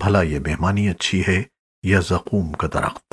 بھلا یہ مہمانی اچھی ہے یا زقوم کا درخت؟